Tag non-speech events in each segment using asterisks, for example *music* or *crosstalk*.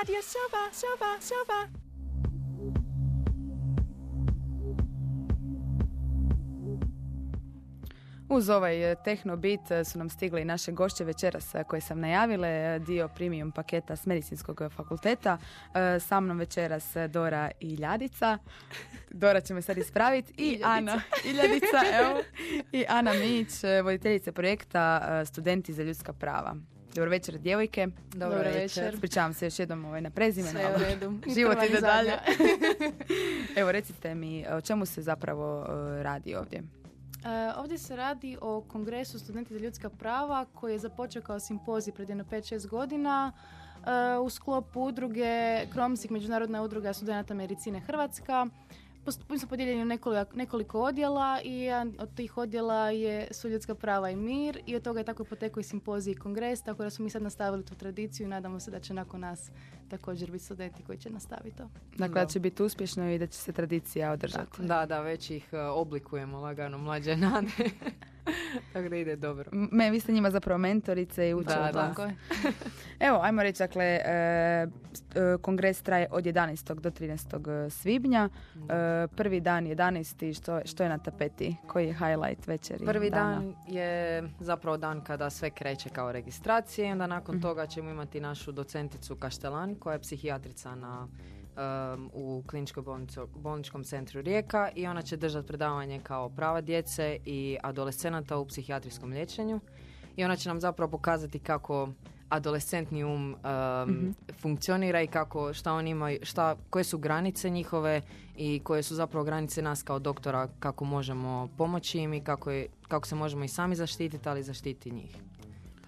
Radio Soba, Soba, Soba. Uz ovaj e, tehno bit e, su nam stigle i naše gošće večeras e, koje sam najavile, dio premium paketa s medicinskog fakulteta. Sa mnom večeras Dora i Ljadica. *laughs* Dora će me sad ispraviti. I, Ana Ljadica, evo. I Ana Mić, voditeljica projekta Studenti za ljudska prava. Dobro večer, djevojke. Dobro, večer. Spričavam se još jednom ovaj na prezime. Sve u redu. *laughs* Život ide dalje. *laughs* Evo, recite mi, o čemu se zapravo radi ovdje? E, ovdje se radi o Kongresu studenti za ljudska prava koji je započeo kao simpozij pred jedno 5-6 godina e, u sklopu udruge Kromsik, Međunarodna udruga studenta medicine Hrvatska mi smo podijeljeni u nekoliko, nekoliko odjela i jedan od tih odjela je su ljudska prava i mir i od toga je tako potekao i simpozij i kongres, tako da smo mi sad nastavili tu tradiciju i nadamo se da će nakon nas također biti studenti koji će nastaviti to. Dakle, da će biti uspješno i da će se tradicija održati. Da, da, već ih e, oblikujemo lagano mlađe nade. *laughs* *laughs* Tako da ide dobro. Me, vi ste njima zapravo mentorice i učite. Da, tako je. *laughs* Evo, ajmo reći, dakle, e, e, kongres traje od 11. do 13. svibnja. E, prvi dan 11. Što, što je na tapeti? Koji je highlight večeri? Prvi dan je zapravo dan kada sve kreće kao registracije. Onda nakon mhm. toga ćemo imati našu docenticu Kaštelan koja je psihijatrica na um, u kliničkom bolničkom centru Rijeka i ona će držati predavanje kao prava djece i adolescenata u psihijatrijskom liječenju i ona će nam zapravo pokazati kako adolescentni um, um funkcionira i kako šta on ima, šta, koje su granice njihove i koje su zapravo granice nas kao doktora kako možemo pomoći im i kako, je, kako se možemo i sami zaštititi, ali zaštiti njih.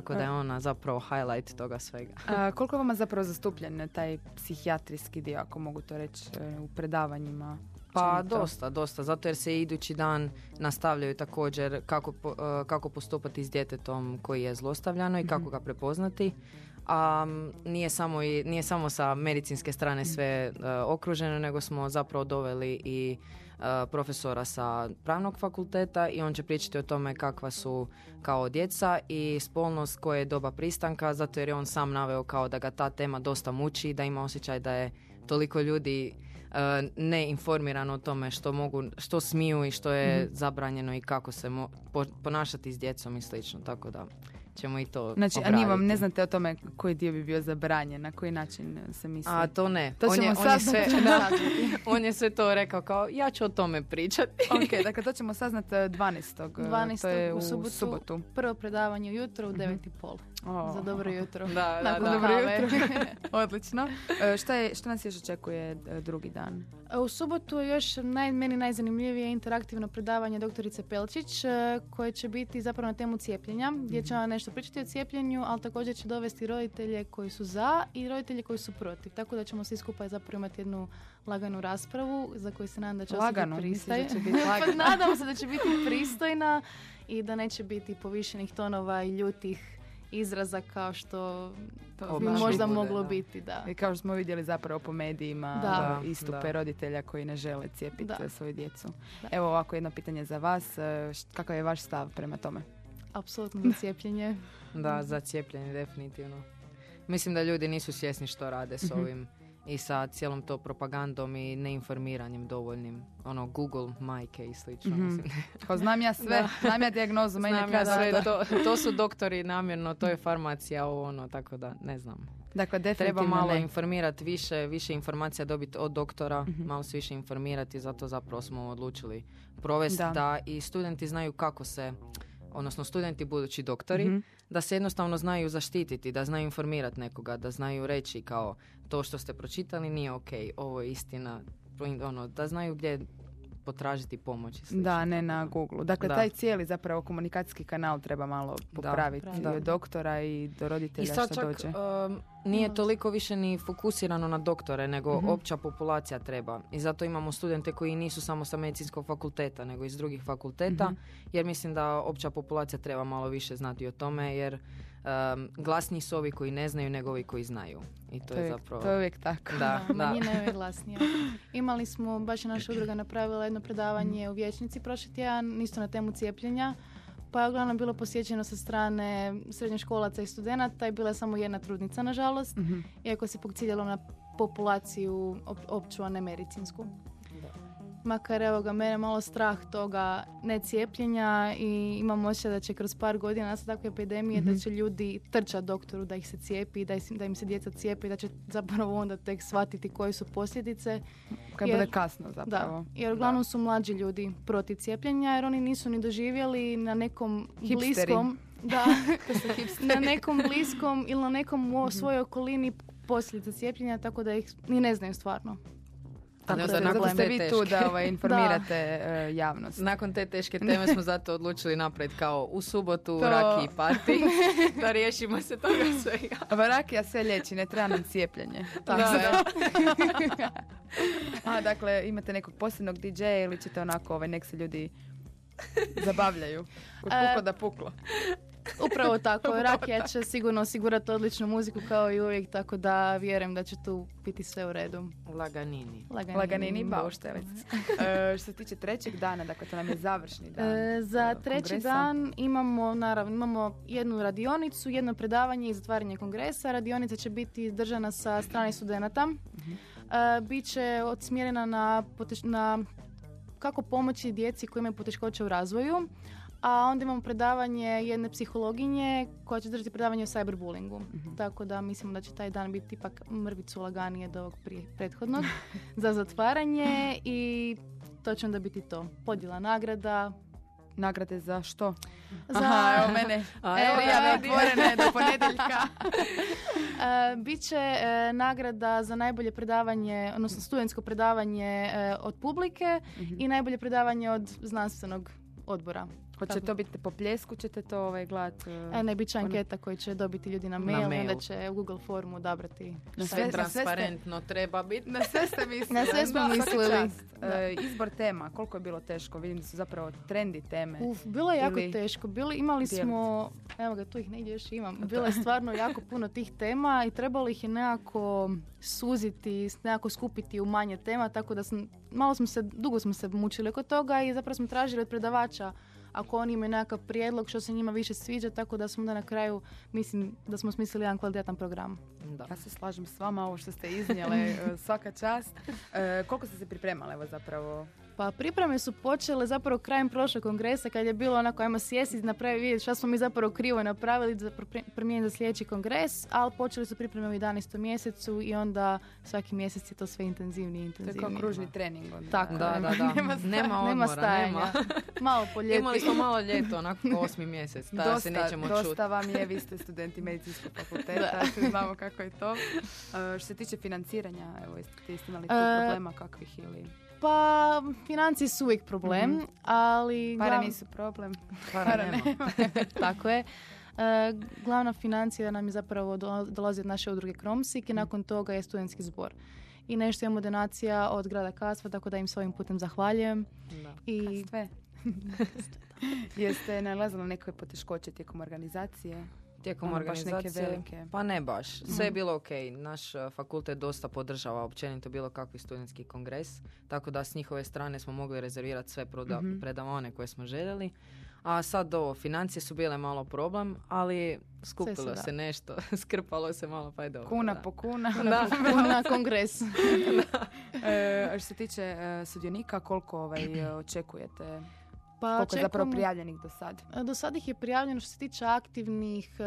Tako da je ona zapravo highlight toga svega. A, koliko vama zapravo zastupljen taj psihijatrijski dio, ako mogu to reći, e, u predavanjima? Pa dosta, dosta, zato jer se idući dan nastavljaju također kako, e, kako postupati s djetetom koji je zlostavljano i kako mhm. ga prepoznati. A nije samo, i, nije samo sa medicinske strane sve uh, okruženo, nego smo zapravo doveli i profesora sa pravnog fakulteta i on će pričati o tome kakva su kao djeca i spolnost koje je doba pristanka, zato jer je on sam naveo kao da ga ta tema dosta muči, da ima osjećaj da je toliko ljudi neinformirano o tome što mogu, što smiju i što je mhm. zabranjeno i kako se ponašati s djecom i slično, tako da ćemo i to Znači, a ni vam ne znate o tome koji dio bi bio zabranjen, na koji način se misli? A to ne. To on, je, on, je sve, *laughs* *laughs* on je sve to rekao kao, ja ću o tome pričati. *laughs* ok, dakle to ćemo saznati 12. 12. to je u subotu. subotu. Prvo predavanje ujutro u 9.30. Oh. Za dobro jutro. Da, da, da. Dobro jutro. Odlično. E, šta, je, šta nas još očekuje e, drugi dan? U subotu je još naj, meni najzanimljivije interaktivno predavanje doktorice Pelčić koje će biti zapravo na temu cijepljenja gdje će vam nešto pričati o cijepljenju, ali također će dovesti roditelje koji su za i roditelje koji su protiv. Tako da ćemo svi skupa zapravo imati jednu laganu raspravu za koju se nadam da će laganu, pristaj. će biti *laughs* pa nadam se da će biti pristojna i da neće biti povišenih tonova i ljutih izraza kao što to bi možda moglo biti. Da. I kao što smo vidjeli zapravo po medijima da. istupe roditelja koji ne žele cijepiti svoju djecu. Evo ovako jedno pitanje za vas. E, kakav je vaš stav prema tome? Apsolutno za cijepljenje. *laughs* da, za cijepljenje definitivno. Mislim da ljudi nisu svjesni što rade s mhm. ovim i sa cijelom to propagandom i neinformiranjem dovoljnim. Ono, Google, majke i slično. Mm-hmm. Ko znam ja sve, *laughs* znam ja dijagnozu, meni ja sve. To, to su doktori namjerno, to je farmacija, ovo ono, tako da ne znam. Dakle, Treba malo informirati više, više informacija dobiti od doktora, mm malo se više informirati, zato zapravo smo odlučili provesti da. da i studenti znaju kako se odnosno studenti budući doktori, mhm. da se jednostavno znaju zaštititi, da znaju informirati nekoga, da znaju reći kao to što ste pročitali nije ok, ovo je istina, ono, da znaju gdje potražiti pomoć. Da, ne na Google. Dakle, taj cijeli zapravo komunikacijski kanal treba malo popraviti da, od doktora i do roditelja I sad što čak, dođe. Um, nije toliko više ni fokusirano na doktore, nego mm opća populacija treba. I zato imamo studente koji nisu samo sa medicinskog fakulteta, nego iz drugih fakulteta, mhm. jer mislim da opća populacija treba malo više znati o tome, jer um, glasniji su ovi koji ne znaju nego ovi koji znaju. I to, to je zapravo... To je uvijek tako. Da, da. Manjina je uvijek glasnija. Imali smo, baš je naša udruga napravila jedno predavanje u Vječnici prošli tjedan, isto na temu cijepljenja pa je uglavnom bilo posjećeno sa strane srednjoškolaca i studenata i bila je samo jedna trudnica, nažalost, Mhm. iako se ciljalo na populaciju op- opću, a ne medicinsku. Makar evo ga, mene malo strah toga necijepljenja i imam osjećaj da će kroz par godina nastati takve epidemije da će ljudi trčati doktoru da ih se cijepi, da, da im se djeca cijepi da će zapravo onda tek shvatiti koje su posljedice. Kad Jer- bude kasno zapravo. Da, jer uglavnom su mlađi ljudi protiv cijepljenja jer oni nisu ni doživjeli na nekom Hipsteri. bliskom *laughs* da, na nekom bliskom ili na nekom u svojoj okolini posljedice cijepljenja tako da ih ni ne znaju stvarno. Tako da nakon ste te vi tu da ovaj, *laughs* informirate e, javnost. Nakon te teške teme smo zato odlučili napraviti kao u subotu To- raki i party, *laughs* da riješimo se toga svega. Varakija sve liječi, ne treba nam cijepljenje. Tako Da, je. A, dakle, imate nekog posebnog DJ-a ili ćete onako, ovaj, nek se ljudi *laughs* zabavljaju. Kod E, puklo da puklo. Upravo *laughs* tako, Rakija će sigurno osigurati odličnu muziku kao i uvijek, tako da vjerujem da će tu biti sve u redu. Laganini. Laganini. Laganini bauštelic. *laughs* E, što se tiče trećeg dana, dakle, to nam je završni dan. E, za e, treći kongresa. dan imamo, naravno, imamo jednu radionicu, jedno predavanje i zatvaranje kongresa. Radionica će biti držana sa strane studenata. Mhm. E, Biće odsmjerena na, poteš- na kako pomoći djeci koji imaju poteškoće u razvoju. A onda imamo predavanje jedne psihologinje koja će držati predavanje o cyberbullingu. Mhm. Tako da mislimo da će taj dan biti ipak mrvicu laganije od ovog prije prethodnog *laughs* za zatvaranje i to će onda biti to. Podjela nagrada, Nagrade za što? za, Aha, evo *laughs* mene. A, evo Prijave ga. otvorene do *laughs* ponedjeljka. E, Biće e, nagrada za najbolje predavanje, odnosno studentsko predavanje e, od publike Mhm. i najbolje predavanje od znanstvenog odbora. Hoće to biti po pljesku, ćete to ovaj, gledat? e, E, ne, bit će anketa koju će dobiti ljudi na Na mail, i mail. onda će u Google formu odabrati. Na sve- je Sve na sve ste- transparentno treba biti. Na sve ste mislili. Na sve smo Da, mislili. čast. E, izbor tema, koliko je bilo teško? Vidim da su zapravo trendi teme. Uf, bilo je jako Ili teško. Bili, imali dijeliti. smo, evo ga, tu ih negdje još imam. Bilo je stvarno jako puno tih tema i trebalo ih je nekako suziti, nekako skupiti u manje tema, tako da sam, malo smo se, dugo smo se mučili oko toga i zapravo smo tražili od predavača ako oni imaju nekakav prijedlog što se njima više sviđa, tako da smo onda na kraju, mislim, da smo smislili jedan kvalitetan program. Da. Ja se slažem s vama, ovo što ste iznijele, *laughs* e, svaka čast. E, koliko ste se pripremale, evo zapravo? Pa pripreme su počele zapravo krajem prošlog kongresa kad je bilo onako ajmo sjesti i napraviti vidjeti šta smo mi zapravo krivo napravili za promijeniti za sljedeći kongres, ali počeli su pripreme u 11. mjesecu i onda svaki mjesec je to sve intenzivnije i To je kao intenzivnije. kružni trening. onda. Tako Da, da, da. *laughs* Nema Nema odmora, Nema nema. stajanja. *laughs* Malo po ljeti. Imali smo malo ljeto, onako *laughs* osmi mjesec, da dosta, se nećemo dosta čuti. vam je, vi ste studenti medicinskog fakulteta, svi znamo kako je to. E, što se tiče financiranja, evo, jeste, jeste imali tu E, problema kakvih ili... Pa, financije su uvijek problem, Mhm. ali... Pare glav- nisu problem. *laughs* Para Para nema. *laughs* Tako je. E, glavna financija nam je zapravo do- dolazi od naše udruge Kromsik i nakon toga je studentski zbor. I nešto imamo donacija od grada Kasva, tako da im s ovim putem zahvaljujem. Da. I Sve. *laughs* Jeste nalazili neke poteškoće tijekom organizacije? Tijekom Ono, baš neke organizacije, velike. pa ne baš. Sve je Mhm. bilo ok. Naš uh, fakultet dosta podržava općenito bilo kakvi studentski kongres, tako da s njihove strane smo mogli rezervirati sve proda- Mhm. predavane koje smo željeli. A sad ovo, financije su bile malo problem, ali skupilo da. se nešto, *laughs* skrpalo se malo, pa je dobro. Kuna da. po kuna. *laughs* Da. na kongres. *laughs* E, a što se tiče e, sudionika, koliko ovaj, e, *clears throat* očekujete? Pa koliko je zapravo prijavljenih do sad? Do sad ih je prijavljeno što se tiče aktivnih e,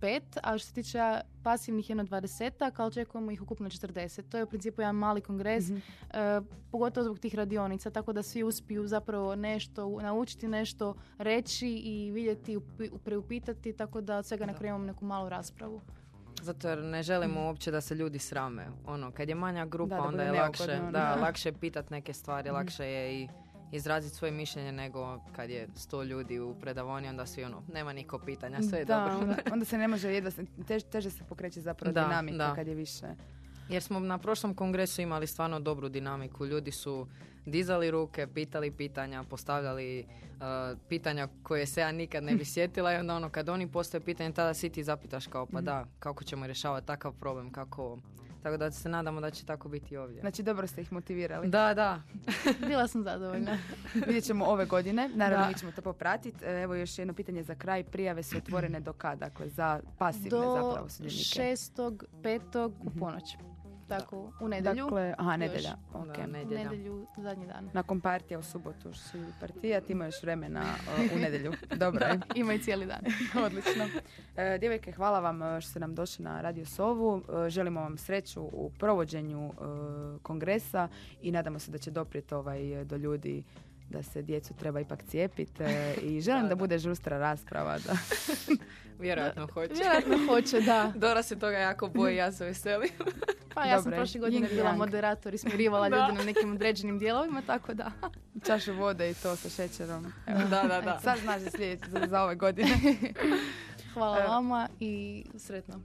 pet, a što se tiče pasivnih jedno dvadesetak, ali očekujemo ih ukupno 40. To je u principu jedan mali kongres, Mhm. e, pogotovo zbog tih radionica, tako da svi uspiju zapravo nešto naučiti, nešto reći i vidjeti, upi- preupitati, tako da od svega na Da. kraju imamo neku malu raspravu. Zato jer ne želimo uopće da se ljudi srame. Ono, kad je manja grupa, Da, da onda je lakše, da, lakše je pitat neke stvari, Mhm. lakše je i izraziti svoje mišljenje nego kad je sto ljudi u predavoni, onda svi ono, nema niko pitanja, sve je da, dobro. Onda, *laughs* onda se ne može jedva, tež, teže se pokreće zapravo Da, dinamika da. kad je više. Jer smo na prošlom kongresu imali stvarno dobru dinamiku. Ljudi su dizali ruke, pitali pitanja, postavljali uh, pitanja koje se ja nikad ne bi *laughs* sjetila i onda ono kad oni postave pitanje tada si ti zapitaš kao pa Mhm. da, kako ćemo rješavati takav problem, kako Tako da se nadamo da će tako biti i ovdje. Znači, dobro ste ih motivirali. Da, da. *laughs* Bila sam zadovoljna. *laughs* Vidjet ćemo ove godine. Naravno, Da. mi ćemo to popratiti. E, Evo još jedno pitanje za kraj. Prijave su otvorene do kada? Dakle, za pasivne Do zapravo sudionike. šestog, petog u ponoć. Tako, u nedjelju. Dakle, aha, nedjelja. Da, ok. u nedjelja. nedjelju, zadnji dan. Nakon partija u subotu su partija, ti imaš vremena o, u nedjelju. *laughs* Dobro je. Ima i cijeli dan. *laughs* Odlično. E, djevojke, hvala vam e, što ste nam došli na Radio Sovu. E, želimo vam sreću u provođenju e, kongresa i nadamo se da će doprijeti ovaj, do ljudi da se djecu treba ipak cijepiti i *laughs* želim da, Da, da. bude žustra rasprava. Da. *laughs* Vjerojatno hoće. Vjerojatno hoće, da. *laughs* Dora se toga jako boji, ja se veselim. Pa ja sam Dobro je. prošle godine bila moderator i smirivala Da. ljude na nekim određenim dijelovima, tako da. Čašu vode i to sa šećerom. Evo. Da, da, da. Sad znaš za, za ove godine. Hvala Evo. vama i sretno.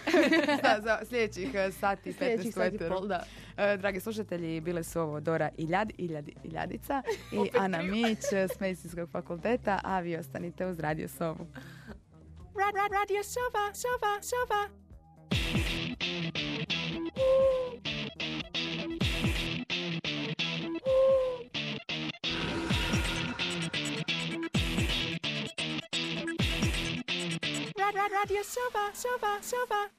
*laughs* za, za sljedećih e, sati i 15 Sljedećih sati pol, da. E, Dragi slušatelji, bile su ovo Dora Iljad, Iljad, Iljadica i Ana Mić s Medicinskog fakulteta, a vi ostanite uz Radio Sovu. Radio Sova, Sova, Sova. Radio Sova, Sova, Sova.